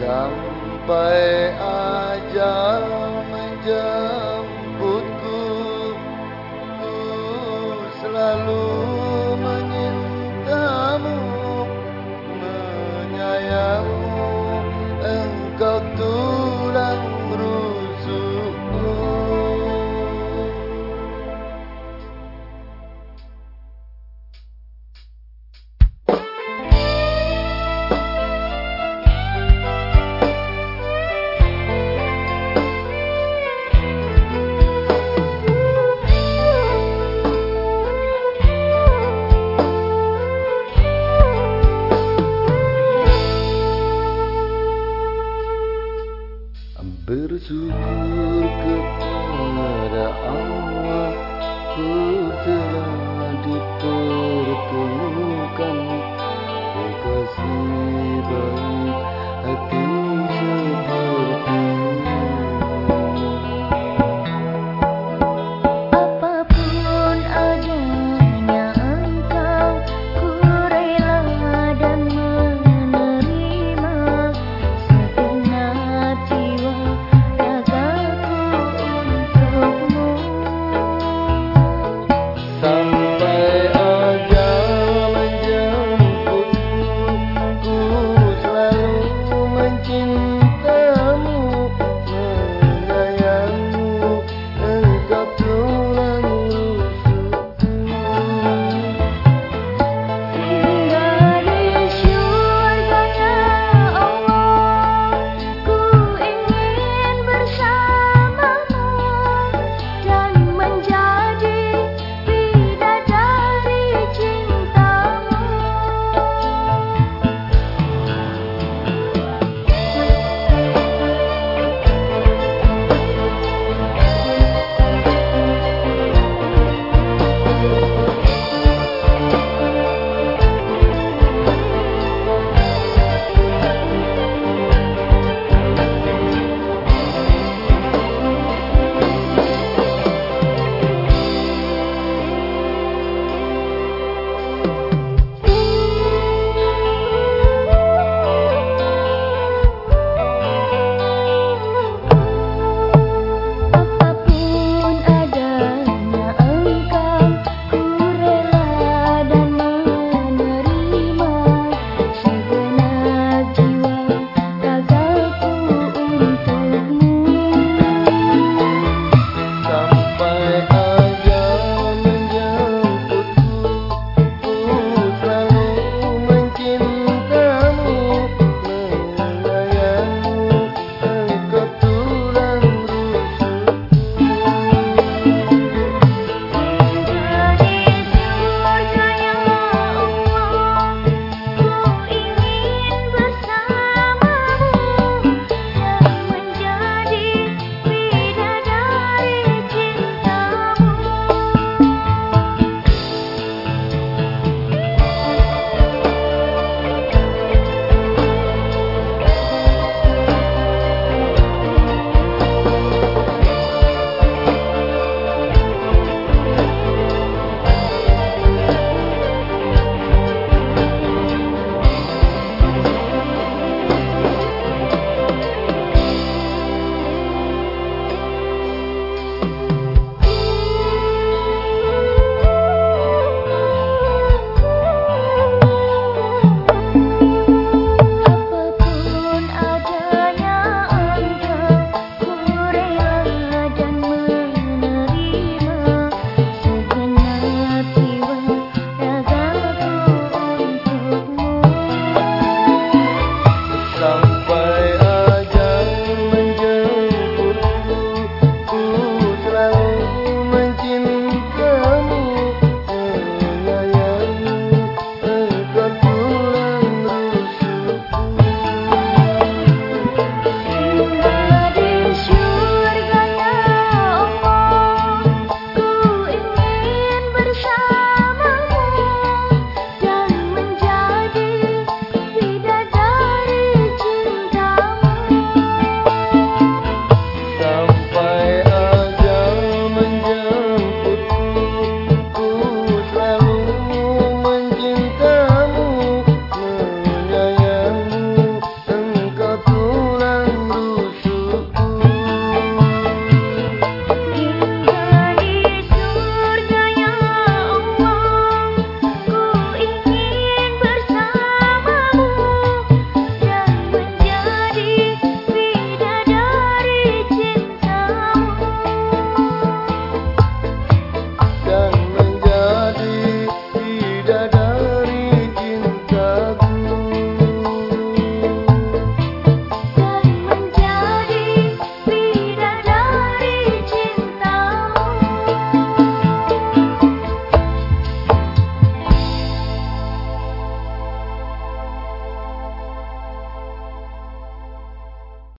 sampai aja menjauh